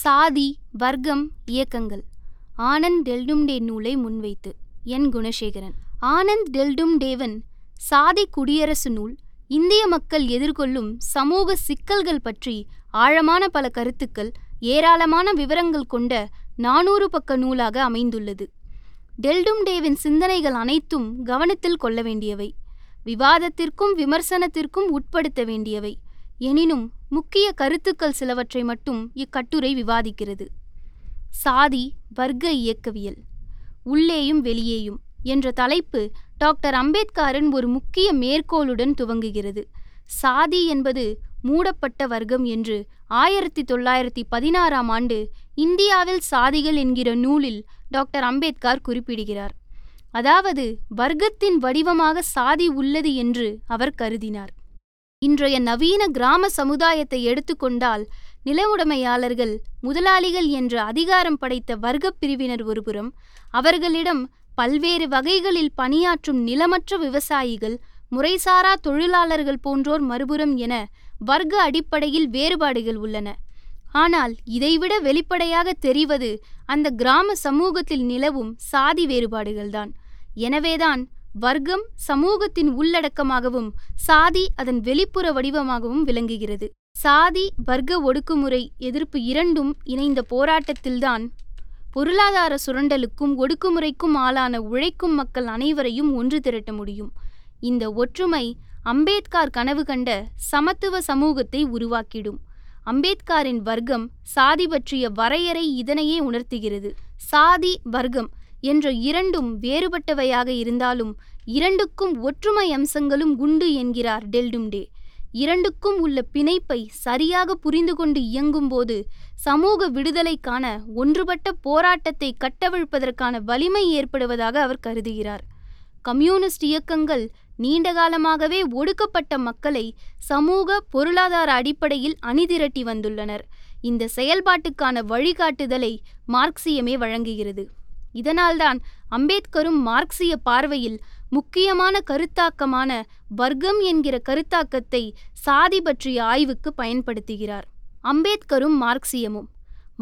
சாதி வர்க்கம் இயக்கங்கள். ஆனந்த் டெல்டும்டே நூலை முன்வைத்து. என் குணசேகரன். ஆனந்த் டெல்டும்டேவன் சாதி குடியரசு நூல் இந்திய மக்கள் எதிர்கொள்ளும் சமூக சிக்கல்கள் பற்றி ஆழமான பல கருத்துக்கள் ஏராளமான விவரங்கள் கொண்ட நானூறு பக்க நூலாக அமைந்துள்ளது. டெல்டும்டேவின் சிந்தனைகள் அனைத்தும் கவனத்தில் கொள்ள வேண்டியவை. விவாதத்திற்கும் விமர்சனத்திற்கும் உட்படுத்த வேண்டியவை. எனினும் முக்கிய கருத்துக்கள் சிலவற்றை மட்டும் இக்கட்டுரை விவாதிக்கிறது. சாதி வர்க்க இயக்கவியல் உள்ளேயும் வெளியேயும் என்ற தலைப்பு டாக்டர் அம்பேத்கரின் ஒரு முக்கிய மேற்கோளுடன் துவங்குகிறது. சாதி என்பது மூடப்பட்ட வர்க்கம் என்று ஆயிரத்தி தொள்ளாயிரத்தி பதினாறாம் ஆண்டு இந்தியாவில் சாதிகள் என்கிற நூலில் டாக்டர் அம்பேத்கர் குறிப்பிடுகிறார். அதாவது வர்க்கத்தின் வடிவமாக சாதி உள்ளது என்று அவர் கருதினார். இன்றைய நவீன கிராம சமுதாயத்தை எடுத்துக்கொண்டால் நிலவுடைமையாளர்கள் முதலாளிகள் என்ற அதிகாரம் படைத்த வர்க்கப் பிரிவினர் ஒருபுறம் அவர்களிடம் பல்வேறு வகைகளில் பணியாற்றும் நிலமற்ற விவசாயிகள் முறைசாரா தொழிலாளர்கள் போன்றோர் மறுபுறம் என வர்க்க அடிப்படையில் வேறுபாடுகள் உள்ளன. ஆனால் இதைவிட வெளிப்படையாக தெரிவது அந்த கிராம சமூகத்தில் நிலவும் சாதி வேறுபாடுகள்தான். எனவேதான் வர்க்கம் சமூகத்தின் உள்ளடக்கமாகவும் சாதி அதன் வெளிப்புற வடிவமாகவும் விளங்குகிறது. சாதி வர்க்க ஒடுக்குமுறை எதிர்ப்பு இரண்டும் இணைந்த போராட்டத்தில்தான் பொருளாதார சுரண்டலுக்கும் ஒடுக்குமுறைக்கும் ஆளான உழைக்கும் மக்கள் அனைவரையும் ஒன்று திரட்ட முடியும். இந்த ஒற்றுமை அம்பேத்கர் கனவு கண்ட சமத்துவ சமூகத்தை உருவாக்கிடும். அம்பேத்கரின் வர்க்கம் சாதி பற்றிய வரையறை இதனையே உணர்த்துகிறது. சாதி வர்க்கம் என்ற இரண்டும் வேறுபட்டவையாக இருந்தாலும் இரண்டுக்கும் ஒற்றுமை அம்சங்களும் உண்டு என்கிறார் டெல்டும்டே. இரண்டுக்கும் உள்ள பிணைப்பை சரியாக புரிந்து கொண்டு இயங்கும்போது சமூக விடுதலைக்கான ஒன்றுபட்ட போராட்டத்தை கட்டவிழ்ப்பதற்கான வலிமை ஏற்படுவதாக அவர் கருதுகிறார். கம்யூனிஸ்ட் இயக்கங்கள் நீண்டகாலமாகவே ஒடுக்கப்பட்ட மக்களை சமூக பொருளாதார அடிப்படையில் அணிதிரட்டி வந்துள்ளனர். இந்த செயல்பாட்டுக்கான வழிகாட்டுதலை மார்க்சியமே வழங்குகிறது. இதனால்தான் அம்பேத்கரும் மார்க்சிய பார்வையில் முக்கியமான கருத்தாக்கமான வர்க்கம் என்கிற கருத்தாக்கத்தை சாதி பற்றிய ஆய்வுக்கு பயன்படுத்துகிறார். அம்பேத்கரும் மார்க்சியமும்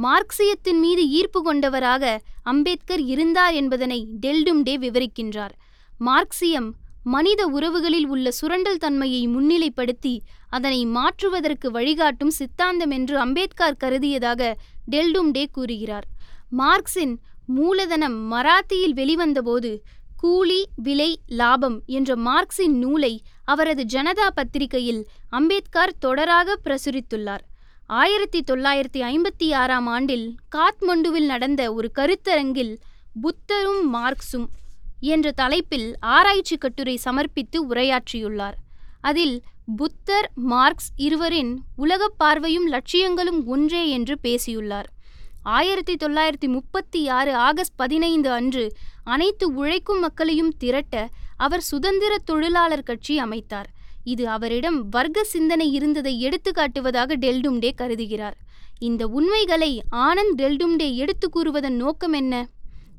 மார்க்சியத்தின் மீது ஈர்ப்பு கொண்டவராக அம்பேத்கர் இருந்தார் என்பதனை டெல்டும்டே விவரிக்கின்றார். மார்க்சியம் மனித உறவுகளில் உள்ள சுரண்டல் தன்மையை முன்னிலைப்படுத்தி அதனை மாற்றுவதற்கு வழிகாட்டும் சித்தாந்தம் என்று அம்பேத்கர் கருதியதாக டெல்டும்டே கூறுகிறார். மார்க்சின் மூலதனம் மராத்தியில் வெளிவந்தபோது கூலி விலை லாபம் என்ற மார்க்சின் நூலை அவரது ஜனதா பத்திரிகையில் அம்பேத்கர் தொடராக பிரசுரித்துள்ளார். ஆயிரத்தி தொள்ளாயிரத்தி ஐம்பத்தி ஆறாம் ஆண்டில் காத்மண்டுவில் நடந்த ஒரு கருத்தரங்கில் புத்தரும் மார்க்சும் என்ற தலைப்பில் ஆராய்ச்சி கட்டுரை சமர்ப்பித்து உரையாற்றியுள்ளார். அதில் புத்தர் மார்க்ஸ் இருவரின் உலகப் பார்வையும் லட்சியங்களும் ஒன்றே என்று பேசியுள்ளார். ஆயிரத்தி தொள்ளாயிரத்தி முப்பத்தி ஆறு ஆகஸ்ட் பதினைந்து அன்று அனைத்து உழைக்கும் மக்களையும் திரட்ட அவர் சுதந்திர தொழிலாளர் கட்சி அமைத்தார். இது அவரிடம் வர்க்க சிந்தனை இருந்ததை எடுத்து காட்டுவதாக டெல்டும்டே கருதுகிறார். இந்த உண்மைகளை ஆனந்த் டெல்டும்டே எடுத்து கூறுவதன் நோக்கம் என்ன?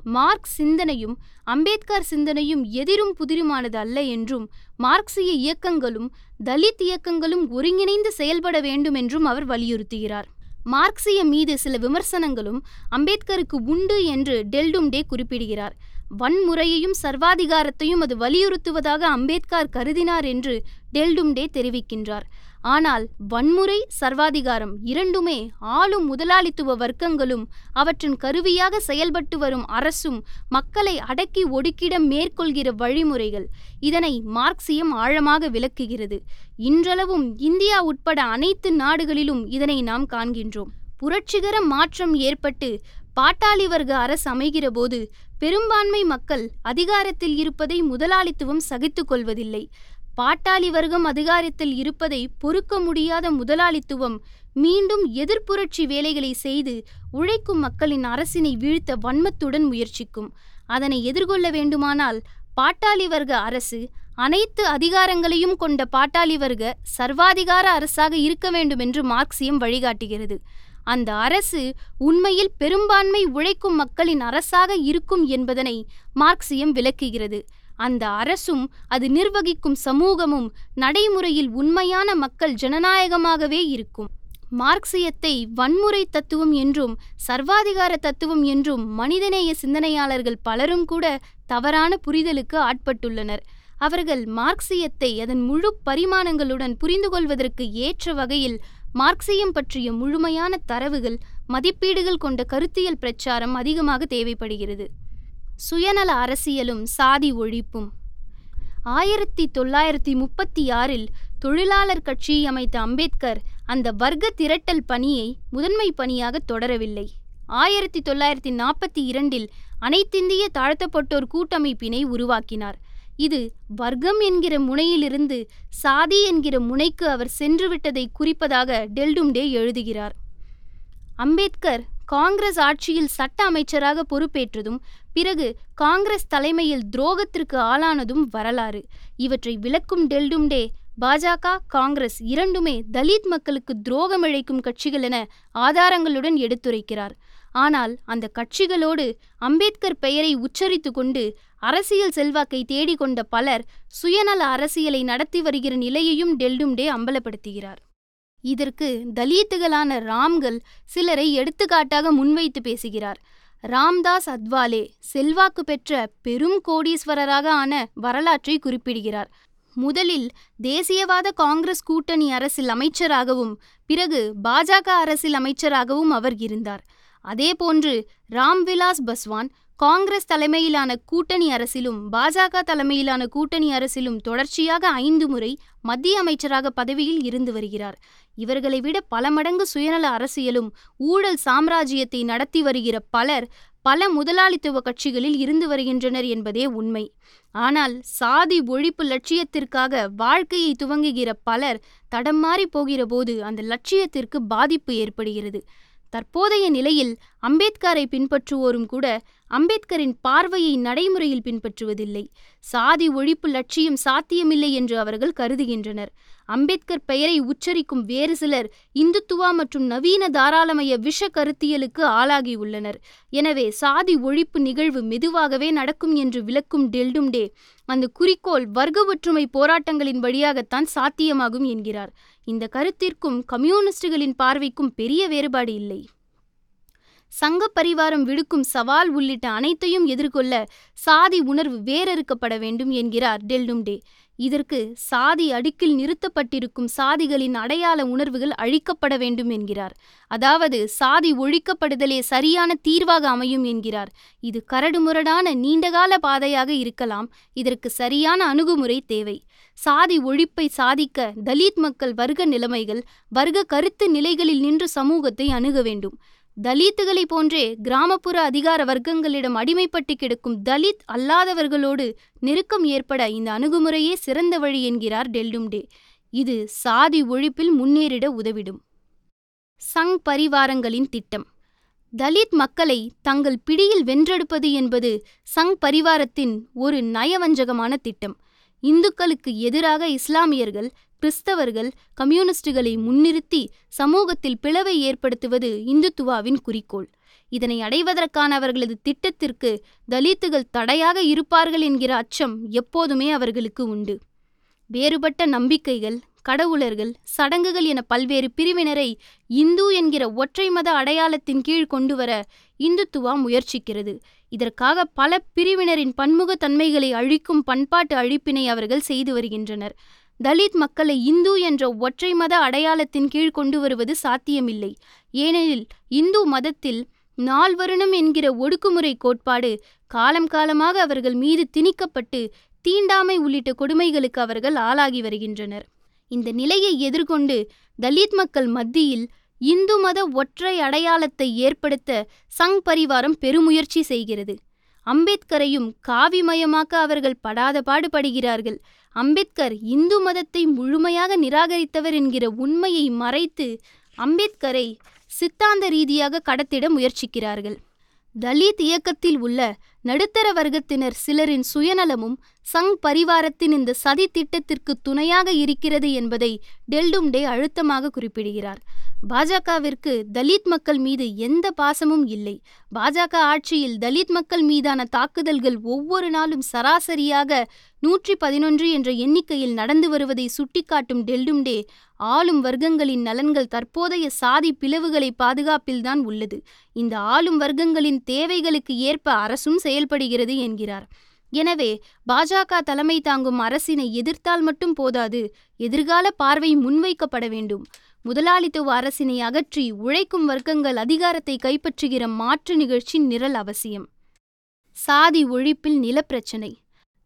மார்க் சிந்தனையும் அம்பேத்கர் சிந்தனையும் எதிரும் புதிருமானது அல்ல என்றும் மார்க்சிய இயக்கங்களும் தலித் இயக்கங்களும் ஒருங்கிணைந்து செயல்பட வேண்டும் என்றும் அவர் வலியுறுத்துகிறார். மார்க்சிய மீது சில விமர்சனங்களும் அம்பேத்கருக்கு உண்டு என்று டெல்டும்டே குறிப்பிடுகிறார். வன்முறையையும் சர்வாதிகாரத்தையும் அது வலியுறுத்துவதாக அம்பேத்கர் கருதினார் என்று டெல்டும்டே தெரிவிக்கின்றார். ஆனால் வன்முறை சர்வாதிகாரம் இரண்டுமே ஆளும் முதலாளித்துவ வர்க்கங்களும் அவற்றின் கருவியாக செயல்பட்டு வரும் அரசும் மக்களை அடக்கி ஒடுக்கிட மேற்கொள்கிற வழிமுறைகள் இதனை மார்க்சியம் ஆழமாக விளக்குகிறது. இன்றளவும் இந்தியா உட்பட அனைத்து நாடுகளிலும் இதனை நாம் காண்கின்றோம். புரட்சிகர மாற்றம் ஏற்பட்டு பாட்டாளி வர்க்க அரசு அமைகிற போது பெரும்பான்மை மக்கள் அதிகாரத்தில் இருப்பதை முதலாளித்துவம் சகித்து கொள்வதில்லை. பாட்டாளி வர்க்கம் அதிகாரத்தில் இருப்பதை பொறுக்க முடியாத முதலாளித்துவம் மீண்டும் எதிர்ப்புரட்சி வேலைகளை செய்து உழைக்கும் மக்களின் அரசினை வீழ்த்த வன்மத்துடன் முயற்சிக்கும். அதனை எதிர்கொள்ள வேண்டுமானால் பாட்டாளி வர்க்க அரசு அனைத்து அதிகாரங்களையும் கொண்ட பாட்டாளி வர்க்க சர்வாதிகார அரசாக இருக்க வேண்டும் என்று மார்க்சியம் வழிகாட்டுகிறது. அந்த அரசு உண்மையில் பெரும்பான்மை உழைக்கும் மக்களின் அரசாக இருக்கும் என்பதனை மார்க்சியம் விளக்குகிறது. அந்த அரசும் அது நிர்வகிக்கும் சமூகமும் நடைமுறையில் உண்மையான மக்கள் ஜனநாயகமாகவே இருக்கும். மார்க்சியத்தை வன்முறை தத்துவம் என்றும் சர்வாதிகார தத்துவம் என்றும் மனிதநேய சிந்தனையாளர்கள் பலரும் கூட தவறான புரிதலுக்கு ஆட்பட்டுள்ளனர். அவர்கள் மார்க்சியத்தை அதன் முழு பரிமாணங்களுடன் புரிந்து கொள்வதற்கு ஏற்ற வகையில் மார்க்சியம் பற்றிய முழுமையான தரவுகள் மதிப்பீடுகள் கொண்ட கருத்தியல் பிரச்சாரம் அதிகமாக தேவைப்படுகிறது. சுயநல அரசியலும் சாதி ஒழிப்பும். ஆயிரத்தி தொள்ளாயிரத்தி முப்பத்தி ஆறில் தொழிலாளர் கட்சி அமைத்த அம்பேத்கர் அந்த வர்க்க திரட்டல் பணியை முதன்மை பணியாக தொடரவில்லை. ஆயிரத்தி தொள்ளாயிரத்தி நாற்பத்தி இரண்டில் அனைத்திந்திய தாழ்த்தப்பட்டோர் கூட்டமைப்பினை உருவாக்கினார். இது வர்க்கம் என்கிற முனையிலிருந்து சாதி என்கிற முனைக்கு அவர் சென்றுவிட்டதை குறிப்பதாக டெல்டும்டே எழுதுகிறார். அம்பேத்கர் காங்கிரஸ் ஆட்சியில் சட்ட அமைச்சராக பொறுப்பேற்றதும் பிறகு காங்கிரஸ் தலைமையில் துரோகத்திற்கு ஆளானதும் வரலாறு. இவற்றை விளக்கும் டெல்டும்டே பாஜக காங்கிரஸ் இரண்டுமே தலித் மக்களுக்கு துரோகம் இழைக்கும் கட்சிகள் என ஆதாரங்களுடன் எடுத்துரைக்கிறார். ஆனால் அந்த கட்சிகளோடு அம்பேத்கர் பெயரை உச்சரித்து கொண்டு அரசியல் செல்வாக்கை தேடிக்கொண்ட பலர் சுயநல அரசியலை நடத்தி வருகிற நிலையையும் டெல்டும்டே அம்பலப்படுத்துகிறார். இதற்கு தலித்துகளான ராம்கள் சிலரை எடுத்துக்காட்டாக முன்வைத்து பேசுகிறார். ராம்தாஸ் அத்வாலே செல்வாக்கு பெற்ற பெரும் கோடீஸ்வரராக ஆன வரலாற்றை குறிப்பிடுகிறார். முதலில் தேசியவாத காங்கிரஸ் கூட்டணி அரசில் அமைச்சராகவும் பிறகு பாஜக அரசில் அமைச்சராகவும் அவர் இருந்தார். அதேபோன்று ராம்விலாஸ் பஸ்வான் காங்கிரஸ் தலைமையிலான கூட்டணி அரசிலும் பாஜக தலைமையிலான கூட்டணி அரசிலும் தொடர்ச்சியாக ஐந்து முறை மத்திய அமைச்சராக பதவியில் இருந்து வருகிறார். இவர்களை விட பல மடங்கு சுயநல அரசியலும் ஊழல் சாம்ராஜ்யத்தை நடத்தி வருகிற பலர் பல முதலாளித்துவ கட்சிகளில் இருந்து வருகின்றனர் என்பதே உண்மை. ஆனால் சாதி ஒழிப்பு லட்சியத்திற்காக வாழ்க்கையை துவங்குகிற பலர் தடம் மாறி போகிற போது அந்த லட்சியத்திற்கு பாதிப்பு ஏற்படுகிறது. தற்போதைய நிலையில் அம்பேத்கரை பின்பற்றுவோரும் கூட அம்பேத்கரின் பார்வையை நடைமுறையில் பின்பற்றுவதில்லை. சாதி ஒழிப்பு லட்சியம் சாத்தியமில்லை என்று அவர்கள் கருதுகின்றனர். அம்பேத்கர் பெயரை உச்சரிக்கும் வேறு சிலர் இந்துத்துவா மற்றும் நவீன தாராளமய விஷ கருத்தியலுக்கு ஆளாகியுள்ளனர் எனவே சாதி ஒழிப்பு நிகழ்வு மெதுவாகவே நடக்கும் என்று விளக்கும் டெல்டும் டே அந்த குறிக்கோள் வர்க்க ஒற்றுமை போராட்டங்களின் வழியாகத்தான் சாத்தியமாகும் என்கிறார். இந்த கருத்திற்கும் கம்யூனிஸ்டுகளின் பார்வைக்கும் பெரிய வேறுபாடு இல்லை. சங்க பரிவாரம் விடுக்கும் சவால் உள்ளிட்ட அனைத்தையும் எதிர்கொள்ள சாதி உணர்வு வேறறுக்கப்பட வேண்டும் என்கிறார் டெல்டும்டே இதற்கு சாதி அடுக்கில் நிறுத்தப்பட்டிருக்கும் சாதிகளின் அடையாள உணர்வுகள் அழிக்கப்பட வேண்டும் என்கிறார். அதாவது சாதி ஒழிக்கப்படுதலே சரியான தீர்வாக அமையும் என்கிறார். இது கரடுமுரடான நீண்டகால பாதையாக இருக்கலாம். இதற்கு சரியான அணுகுமுறை தேவை. சாதி ஒழிப்பை சாதிக்க தலித் மக்கள் வர்க்க நிலைமைகள் வர்க்க கருத்து நிலைகளில் நின்று சமூகத்தை அணுக வேண்டும். தலித்துகளை போன்றே கிராமப்புற அதிகார வர்க்கங்களிடம் அடிமைப்பட்டு கிடக்கும் தலித் அல்லாதவர்களோடு நெருக்கம் ஏற்பட இந்த அணுகுமுறையே சிறந்த வழி என்கிறார் டெல்டும்டே இது சாதி ஒழிப்பில் முன்னேறிட உதவிடும். சங் பரிவாரங்களின் திட்டம். தலித் மக்களை தங்கள் பிடியில் வென்றெடுப்பது என்பது சங் பரிவாரத்தின் ஒரு நயவஞ்சகமான திட்டம். இந்துக்களுக்கு எதிராக இஸ்லாமியர்கள் கிறிஸ்தவர்கள் கம்யூனிஸ்டுகளை முன்னிறுத்தி சமூகத்தில் பிளவை ஏற்படுத்துவது இந்துத்துவாவின் குறிக்கோள். இதனை அடைவதற்கான அவர்களது திட்டத்திற்கு தலித்துகள் தடையாக இருப்பார்கள் என்கிற அச்சம் எப்போதுமே அவர்களுக்கு உண்டு. வேறுபட்ட நம்பிக்கைகள் கடவுளர்கள் சடங்குகள் என பல்வேறு பிரிவினரை இந்து என்கிற ஒற்றை மத அடையாளத்தின் கீழ் கொண்டுவர இந்துத்துவா முயற்சிக்கிறது. இதற்காக பல பிரிவினரின் பன்முகத்தன்மைகளை அழிக்கும் பண்பாட்டு அழிப்பினை அவர்கள் செய்து வருகின்றனர். தலித் மக்களை இந்து என்ற ஒற்றை மத அடையாளத்தின் கீழ் கொண்டு வருவது சாத்தியமில்லை. ஏனெனில் இந்து மதத்தில் நால்வருணம் என்கிற ஒடுக்குமுறை கோட்பாடு காலம் காலமாக அவர்கள் மீது திணிக்கப்பட்டு தீண்டாமை உள்ளிட்ட கொடுமைகளுக்கு அவர்கள் ஆளாகி வருகின்றனர். இந்த நிலையை எதிர்கொண்டு தலித் மக்கள் மத்தியில் இந்து மத ஒற்றை அடையாளத்தை ஏற்படுத்த சங் பரிவாரம் பெருமுயற்சி செய்கிறது. அம்பேத்கரையும் காவிமயமாக்க அவர்கள் படாத பாடுபடுகிறார்கள். அம்பேத்கர் இந்து மதத்தை முழுமையாக நிராகரித்தவர் என்கிற உண்மையை மறைத்து அம்பேத்கரை சித்தாந்த ரீதியாக கடத்திட முயற்சிக்கிறார்கள். தலித் இயக்கத்தில் உள்ள நடுத்தர வர்க்கத்தினர் சிலரின் சுயநலமும் சங் பரிவாரத்தின் இந்த சதி திட்டத்திற்கு துணையாக இருக்கிறது என்பதை டெல்டும்டே அழுத்தமாக குறிப்பிடுகிறார். பாஜகவிற்கு தலித் மக்கள் மீது எந்த பாசமும் இல்லை. பாஜக ஆட்சியில் தலித் மக்கள் மீதான தாக்குதல்கள் ஒவ்வொரு நாளும் சராசரியாக நூற்றி பதினொன்று என்ற எண்ணிக்கையில் நடந்து வருவதை சுட்டிக்காட்டும் டெல்டும்டே ஆளும் வர்க்கங்களின் நலன்கள் தற்போதைய சாதி பிளவுகளை பாதுகாப்பில்தான் உள்ளது. இந்த ஆளும் வர்க்கங்களின் தேவைகளுக்கு ஏற்ப அரசும் செயல்படுகிறது என்கிறார். எனவே பாஜக தலைமை தாங்கும் அரசினை எதிர்த்தால் மட்டும் போதாது எதிர்கால பார்வை முன்வைக்கப்பட வேண்டும். முதலாளித்துவ அரசினை அகற்றி உழைக்கும் வர்க்கங்கள் அதிகாரத்தை கைப்பற்றுகிற மாற்று நிகழ்ச்சி நிரல் அவசியம். சாதி ஒழிப்பில் நிலப்பிரச்சனை.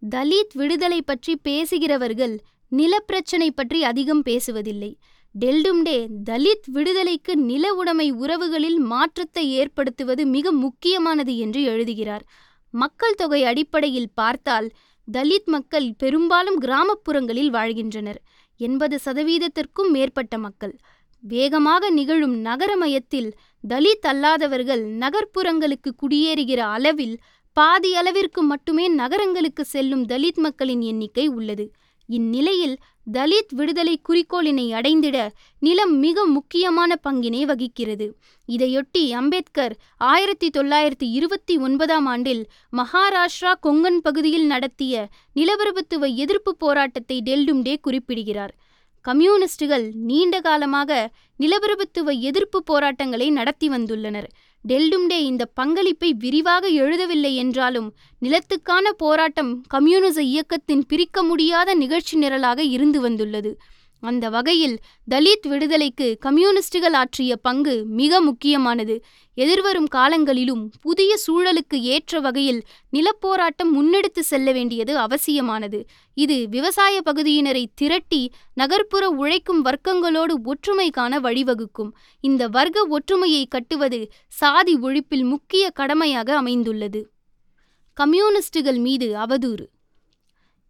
தலித் விடுதலை பற்றி பேசுகிறவர்கள் நிலப்பிரச்சனை பற்றி அதிகம் பேசுவதில்லை. டெல்டும்டே தலித் விடுதலைக்கு நில உடைமை உறவுகளில் மாற்றத்தை ஏற்படுத்துவது மிக முக்கியமானது என்று எழுதுகிறார். மக்கள் தொகை அடிப்படையில் பார்த்தால் தலித் மக்கள் பெரும்பாலும் கிராமப்புறங்களில் வாழ்கின்றனர். எண்பது சதவீதத்திற்கும் மேற்பட்ட மக்கள். வேகமாக நிகழும் நகரமயத்தில் தலித் அல்லாதவர்கள் நகர்ப்புறங்களுக்கு குடியேறுகிற அளவில் பாதி அளவிற்கு மட்டுமே நகரங்களுக்கு செல்லும் தலித் மக்களின் எண்ணிக்கை உள்ளது. இந்நிலையில் தலித் விடுதலை குறிக்கோளினை அடைந்திட நிலம் மிக முக்கியமான பங்கினை வகிக்கிறது. இதையொட்டி அம்பேத்கர் ஆயிரத்தி தொள்ளாயிரத்தி இருபத்தி ஒன்பதாம் ஆண்டில் மகாராஷ்டிரா கொங்கன் பகுதியில் நடத்திய நிலப்பிரபுத்துவ எதிர்ப்பு போராட்டத்தை டெல்டும்டே குறிப்பிடுகிறார். கம்யூனிஸ்டுகள் நீண்ட காலமாக நிலப்பிரபுத்துவ எதிர்ப்பு போராட்டங்களை நடத்தி வந்துள்ளனர். டெல்டும்டே இந்த பங்களிப்பை விரிவாக எழுதவில்லை என்றாலும் நிலத்துக்கான போராட்டம் கம்யூனிச இயக்கத்தின் பிரிக்க முடியாத நிகழ்ச்சி நிரலாக இருந்து வந்துள்ளது. அந்த வகையில் தலித் விடுதலைக்கு கம்யூனிஸ்டுகள் ஆற்றிய பங்கு மிக முக்கியமானது. எதிர்வரும் காலங்களிலும் புதிய சூழலுக்கு ஏற்ற வகையில் நிலப்போராட்டம் முன்னெடுத்து செல்ல வேண்டியது அவசியமானது. இது விவசாய பகுதியினரை திரட்டி நகர்ப்புற உழைக்கும் வர்க்கங்களோடு ஒற்றுமை காண வழிவகுக்கும். இந்த வர்க்க ஒற்றுமையை கட்டுவது சாதி ஒழிப்பில் முக்கிய கடமையாக அமைந்துள்ளது. கம்யூனிஸ்டுகள் மீது அவதூறு.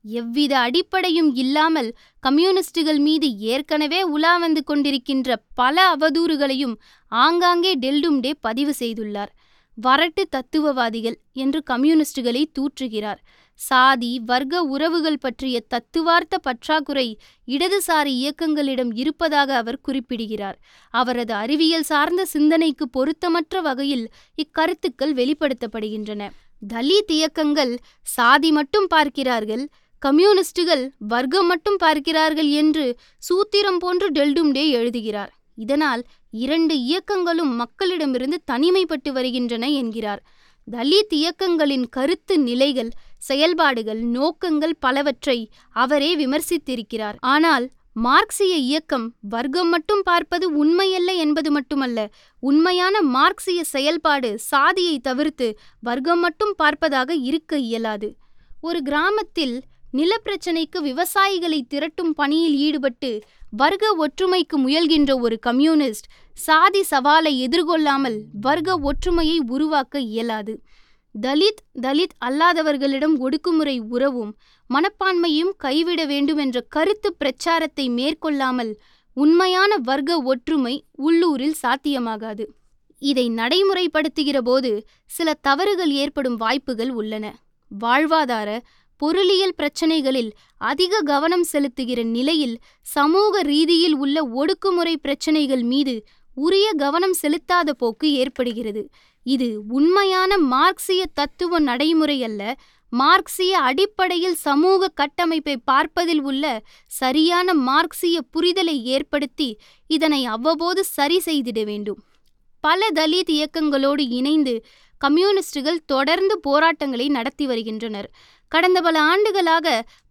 எவ்வித அடிப்படையும் இல்லாமல் கம்யூனிஸ்டுகள் மீது ஏற்கனவே உலா வந்து கொண்டிருக்கின்ற பல அவதூறுகளையும் ஆங்காங்கே டெல்டும்டே பதிவு செய்துள்ளார். வரட்டு தத்துவவாதிகள் என்று கம்யூனிஸ்டுகளை தூற்றுகிறார். சாதி வர்க்க உறவுகள் பற்றிய தத்துவார்த்த பற்றாக்குறை இடதுசாரி இயக்கங்களிடம் இருப்பதாக அவர் குறிப்பிடுகிறார். அவரது அறிவியல் சார்ந்த சிந்தனைக்கு பொருத்தமற்ற வகையில் இக்கருத்துக்கள் வெளிப்படுத்தப்படுகின்றன. தலித் இயக்கங்கள் சாதி மட்டும் பார்க்கிறார்கள் கம்யூனிஸ்டுகள் வர்க்கம் மட்டும் பார்க்கிறார்கள் என்று சூத்திரம் போன்று டெல்டும்டே எழுதுகிறார். இதனால் இரண்டு இயக்கங்களும் மக்களிடமிருந்து தனிமைப்பட்டு வருகின்றன என்கிறார். தலித் இயக்கங்களின் கருத்து நிலைகள் செயல்பாடுகள் நோக்கங்கள் பலவற்றை அவரே விமர்சித்திருக்கிறார். ஆனால் மார்க்சிய இயக்கம் வர்க்கம் மட்டும் பார்ப்பது உண்மையல்ல என்பது மட்டுமல்ல உண்மையான மார்க்சிய செயல்பாடு சாதியை தவிர்த்து வர்க்கம் மட்டும் பார்ப்பதாக இருக்க இயலாது. ஒரு கிராமத்தில் நிலப்பிரச்சனைக்கு விவசாயிகளை திரட்டும் பணியில் ஈடுபட்டு வர்க்க ஒற்றுமைக்கு முயல்கின்ற ஒரு கம்யூனிஸ்ட் சாதி சவாலை எதிர்கொள்ளாமல் வர்க்க ஒற்றுமையை உருவாக்க இயலாது. தலித் தலித் அல்லாதவர்களிடம் ஒடுக்குமுறை உறவும் மனப்பான்மையும் கைவிட வேண்டும் என்ற கருத்து பிரச்சாரத்தை மேற்கொள்ளாமல் உண்மையான வர்க்க ஒற்றுமை உள்ளூரில் சாத்தியமாகாது. இதை நடைமுறைப்படுத்துகிற போது சில தவறுகள் ஏற்படும் வாய்ப்புகள் உள்ளன. வாழ்வாதார பொருளியல் பிரச்சனைகளில் அதிக கவனம் செலுத்துகிற நிலையில் சமூக ரீதியில் உள்ள ஒடுக்குமுறை பிரச்சனைகள் மீது உரிய கவனம் செலுத்தாத போக்கு ஏற்படுகிறது. இது உண்மையான மார்க்சிய தத்துவ நடைமுறை அல்ல மார்க்சிய அடிப்படையில் சமூக கட்டமைப்பை பார்ப்பதில் உள்ள சரியான மார்க்சிய புரிதலை ஏற்படுத்தி இதனை அவ்வப்போது சரி செய்திட வேண்டும். பல தலித் இயக்கங்களோடு இணைந்து கம்யூனிஸ்டுகள் தொடர்ந்து போராட்டங்களை நடத்தி வருகின்றனர். கடந்த பல ஆண்டுகளாக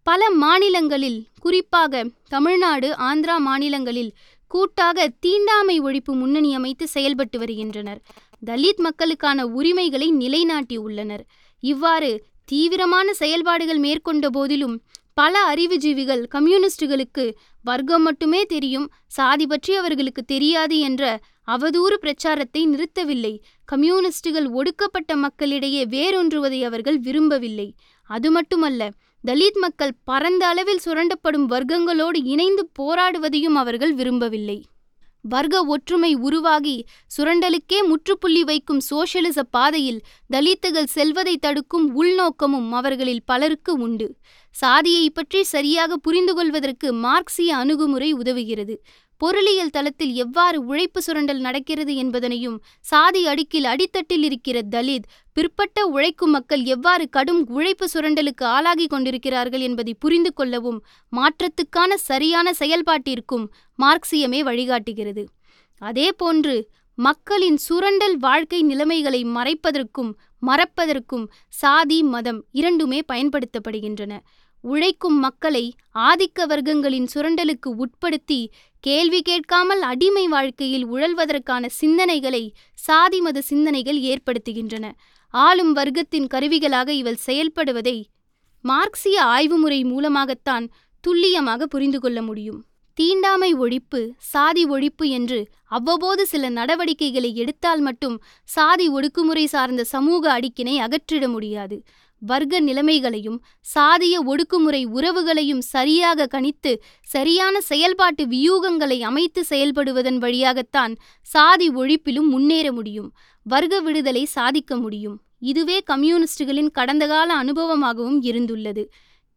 பல மாநிலங்களில் குறிப்பாக தமிழ்நாடு ஆந்திரா மாநிலங்களில் கூட்டாக தீண்டாமை ஒழிப்பு முன்னணி அமைத்து செயல்பட்டு வருகின்றனர். தலித் மக்களுக்கான உரிமைகளை நிலைநாட்டியுள்ளனர் இவ்வாறு தீவிரமான செயல்பாடுகள் மேற்கொண்ட போதிலும் பல அறிவுஜீவிகள் கம்யூனிஸ்டுகளுக்கு வர்க்கம் மட்டுமே தெரியும் சாதி பற்றி அவர்களுக்கு தெரியாது என்ற அவதூறு பிரச்சாரத்தை நிறுத்தவில்லை. கம்யூனிஸ்டுகள் ஒடுக்கப்பட்ட மக்களிடையே வேரூன்றுவதை அவர்கள் விரும்பவில்லை. அது மட்டுமல்ல தலித் மக்கள் பரந்த அளவில் சுரண்டப்படும் வர்க்கங்களோடு இணைந்து போராடுவதையும் அவர்கள் விரும்பவில்லை. வர்க்க ஒற்றுமை உருவாகி சுரண்டலுக்கே முற்றுப்புள்ளி வைக்கும் சோசியலிச பாதையில் தலித்துகள் செல்வதை தடுக்கும் உள்நோக்கமும் அவர்களில் பலருக்கு உண்டு. சாதியை பற்றி சரியாக புரிந்து கொள்வதற்கு மார்க்சிய அணுகுமுறை உதவுகிறது. பொருளியல் தளத்தில் எவ்வாறு உழைப்பு சுரண்டல் நடக்கிறது என்பதனையும் சாதி அடுக்கில் அடித்தட்டில் இருக்கிற தலித் பிற்பட்ட உழைக்கும் மக்கள் எவ்வாறு கடும் உழைப்பு சுரண்டலுக்கு ஆளாகி கொண்டிருக்கிறார்கள் என்பதை புரிந்து கொள்ளவும் மாற்றத்துக்கான சரியான செயல்பாட்டிற்கும் மார்க்சியமே வழிகாட்டுகிறது. அதேபோன்று மக்களின் சுரண்டல் வாழ்க்கை நிலைமைகளை மறைப்பதற்கும் மறப்பதற்கும் சாதி மதம் இரண்டுமே பயன்படுத்தப்படுகின்றன. உழைக்கும் மக்களை ஆதிக்க வர்க்கங்களின் சுரண்டலுக்கு உட்படுத்தி கேள்வி கேட்காமல் அடிமை வாழ்க்கையில் உழல்வதற்கான சிந்தனைகளை சாதி மத சிந்தனைகள் ஏற்படுத்துகின்றன. ஆளும் வர்க்கத்தின் கருவிகளாக இவள் செயல்படுவதை மார்க்சிய ஆய்வுமுறை மூலமாகத்தான் துல்லியமாக புரிந்து கொள்ள முடியும். தீண்டாமை ஒழிப்பு சாதி ஒழிப்பு என்று அவ்வப்போது சில நடவடிக்கைகளை எடுத்தால் மட்டும் சாதி ஒடுக்குமுறை சார்ந்த சமூக அடுக்கினை அகற்றிட முடியாது. வர்க்க நிலைமைகளையும் சாதிய ஒடுக்குமுறை உறவுகளையும் சரியாக கணித்து சரியான செயல்பாட்டு வியூகங்களை அமைத்து செயல்படுவதன் வழியாகத்தான் சாதி ஒழிப்பிலும் முன்னேற முடியும் வர்க்க விடுதலை சாதிக்க முடியும். இதுவே கம்யூனிஸ்டுகளின் கடந்த கால அனுபவமாகவும் இருந்துள்ளது.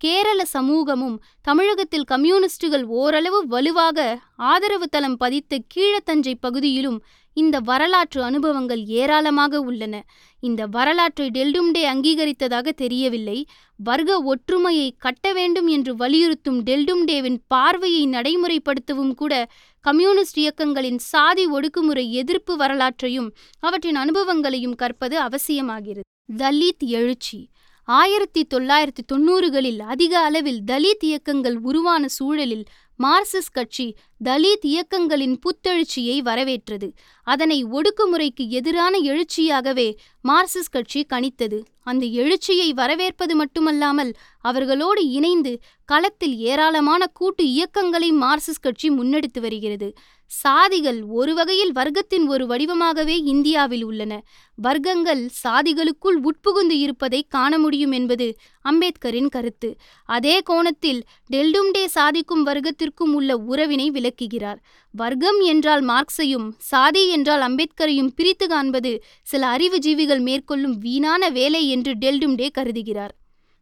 கேரள சமூகமும் தமிழகத்தில் கம்யூனிஸ்டுகள் ஓரளவு வலுவாக ஆதரவு தளம் பதித்த கீழத்தஞ்சை பகுதியிலும் இந்த வரலாற்று அனுபவங்கள் ஏராளமாக உள்ளன. இந்த வரலாற்றை டெல்டும்டே அங்கீகரித்ததாக தெரியவில்லை. வர்க்க ஒற்றுமையை கட்ட வேண்டும் என்று வலியுறுத்தும் டெல்டும்டேவின் பார்வையை நடைமுறைப்படுத்தவும் கூட கம்யூனிஸ்ட் இயக்கங்களின் சாதி ஒடுக்குமுறை எதிர்ப்பு வரலாற்றையும் அவற்றின் அனுபவங்களையும் கற்பது அவசியமாகிறது. தலித் எழுச்சி. ஆயிரத்தி தொள்ளாயிரத்தி தொண்ணூறுகளில் அதிக அளவில் தலித் இயக்கங்கள் உருவான சூழலில் மார்க்சிஸ்ட் கட்சி தலித் இயக்கங்களின் புத்தெழுச்சியை வரவேற்றது. அதனை ஒடுக்குமுறைக்கு எதிரான எழுச்சியாகவே மார்க்சிஸ்ட் கட்சி கணித்தது. அந்த எழுச்சியை வரவேற்பது மட்டுமல்லாமல் அவர்களோடு இணைந்து களத்தில் ஏராளமான கூட்டு இயக்கங்களை மார்க்சிஸ்ட் கட்சி முன்னெடுத்து வருகிறது. சாதிகள் ஒரு வகையில் வர்க்கத்தின் ஒரு வடிவமாகவே இந்தியாவில் உள்ளன. வர்க்கங்கள் சாதிகளுக்குள் உட்புகுந்து இருப்பதை காண முடியும் என்பது அம்பேத்கரின் கருத்து. அதே கோணத்தில் டெல்டும்டே சாதிக்கும் வர்க்கத்திற்கும் உள்ள உறவினை விளக்குகிறார். வர்க்கம் என்றால் மார்க்ஸையும் சாதி என்றால் அம்பேத்கரையும் பிரித்து காண்பது சில அறிவுஜீவிகள் மேற்கொள்ளும் வீணான வேலை என்று டெல்டும்டே கருதுகிறார்.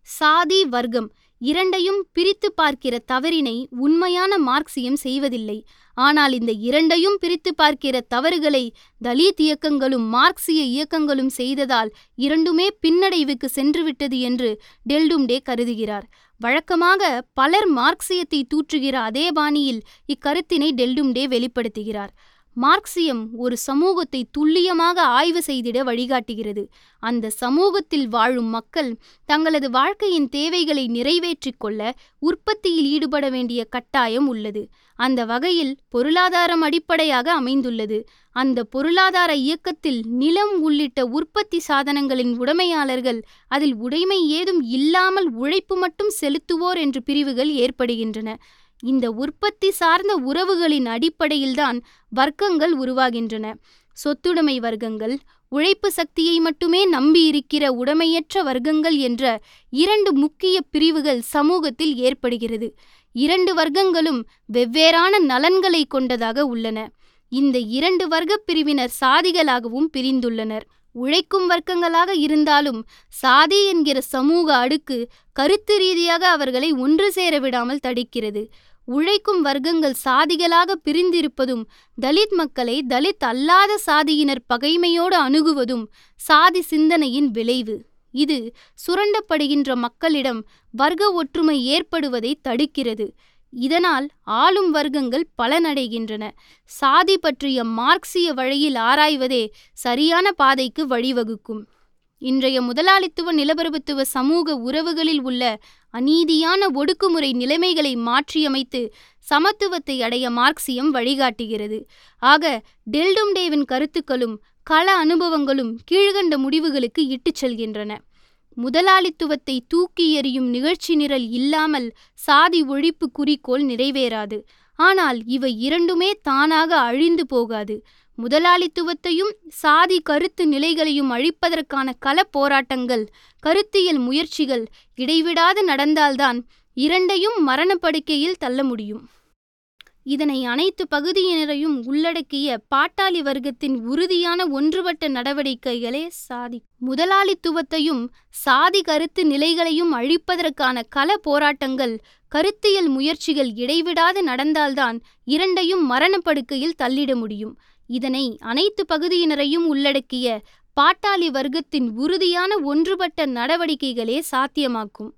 சாதி வர்க்கம் இரண்டையும் பிரித்து பார்க்கிற தவறினை உண்மையான மார்க்சியம் செய்வதில்லை. ஆனால் இந்த இரண்டையும் பிரித்து பார்க்கிற தவறுகளை தலித் இயக்கங்களும் மார்க்சிய இயக்கங்களும் செய்ததால் இரண்டுமே பின்னடைவுக்கு சென்றுவிட்டது என்று டெல்டும்டே கருதுகிறார். வழக்கமாக பலர் மார்க்சியத்தை தூற்றுகிற அதே பாணியில் இக்கருத்தினை டெல்டும்டே வெளிப்படுத்துகிறார். மார்க்சியம் ஒரு சமூகத்தை துல்லியமாக ஆய்வு செய்திட வழிகாட்டுகிறது. அந்த சமூகத்தில் வாழும் மக்கள் தங்களது வாழ்க்கையின் தேவைகளை நிறைவேற்றிக் கொள்ள உற்பத்தியில் ஈடுபட வேண்டிய கட்டாயம் உள்ளது. அந்த வகையில் பொருளாதாரம் அடிப்படையாக அமைந்துள்ளது. அந்த பொருளாதார இயக்கத்தில் நிலம் உள்ளிட்ட உற்பத்தி சாதனங்களின் உடைமையாளர்கள் அதில் உடைமை ஏதும் இல்லாமல் உழைப்பு மட்டும் செலுத்துவோர் என்று பிரிவுகள் ஏற்படுகின்றன. இந்த உற்பத்தி சார்ந்த உறவுகளின் அடிப்படையில்தான் வர்க்கங்கள் உருவாகின்றன. சொத்துடைமை வர்க்கங்கள் உழைப்பு சக்தியை மட்டுமே நம்பியிருக்கிற உடைமையற்ற வர்க்கங்கள் என்ற இரண்டு முக்கிய பிரிவுகள் சமூகத்தில் ஏற்படுகிறது. இரண்டு வர்க்கங்களும் வெவ்வேறான நலன்களை கொண்டதாக உள்ளன. இந்த இரண்டு வர்க்க பிரிவினர் சாதிகளாகவும் பிரிந்துள்ளனர். உழைக்கும் வர்க்கங்களாக இருந்தாலும் சாதி என்கிற சமூக அடுக்கு கருத்து ரீதியாக அவர்களை ஒன்று சேர விடாமல் தடுக்கிறது. உழைக்கும் வர்க்கங்கள் சாதிகளாக பிரிந்திருப்பதும் தலித் மக்களை தலித் அல்லாத சாதியினர் பகைமையோடு அணுகுவதும் சாதி சிந்தனையின் விளைவு. இது சுரண்டப்படுகின்ற மக்களிடம் வர்க்க ஒற்றுமை ஏற்படுவதை தடுக்கிறது. இதனால் ஆளும் வர்க்கங்கள் பலனடைகின்றன. சாதி பற்றிய மார்க்சிய வழியில் ஆராய்வதே சரியான பாதைக்கு வழிவகுக்கும். இன்றைய முதலாளித்துவ நிலப்பிரபுத்துவ சமூக உறவுகளில் உள்ள அநீதியான ஒடுக்குமுறை நிலைமைகளை மாற்றியமைத்து சமத்துவத்தை அடைய மார்க்சியம் வழிகாட்டுகிறது. ஆக டெல்டும்டேவின் கருத்துக்களும் கள அனுபவங்களும் கீழ்கண்ட முடிவுகளுக்கு இட்டுச் செல்கின்றன. முதலாளித்துவத்தை தூக்கி எறியும் நிகழ்ச்சி நிரல் இல்லாமல் சாதி ஒழிப்பு குறிக்கோள் நிறைவேறாது. ஆனால் இவை இரண்டுமே தானாக அழிந்து போகாது. முதலாளித்துவத்தையும் சாதி கருத்து நிலைகளையும் அழிப்பதற்கான கள போராட்டங்கள் கருத்தியல் முயற்சிகள் இடைவிடாது நடந்தால்தான் இரண்டையும் மரணப்படுக்கையில் தள்ள முடியும். இதனை அனைத்து பகுதியினரையும் உள்ளடக்கிய பாட்டாளி வர்க்கத்தின் உறுதியான ஒன்றுபட்ட நடவடிக்கைகளே சாதி. முதலாளித்துவத்தையும் சாதி கருத்து நிலைகளையும் அழிப்பதற்கான கள போராட்டங்கள் கருத்தியல் முயற்சிகள் இடைவிடாது நடந்தால்தான் இரண்டையும் மரணப்படுக்கையில் தள்ளிட முடியும். இதனை அனைத்து பகுதியினரையும் உள்ளடக்கிய பாட்டாளி வர்க்கத்தின் உறுதியான ஒன்றுபட்ட நடவடிக்கைகளே சாத்தியமாக்கும்.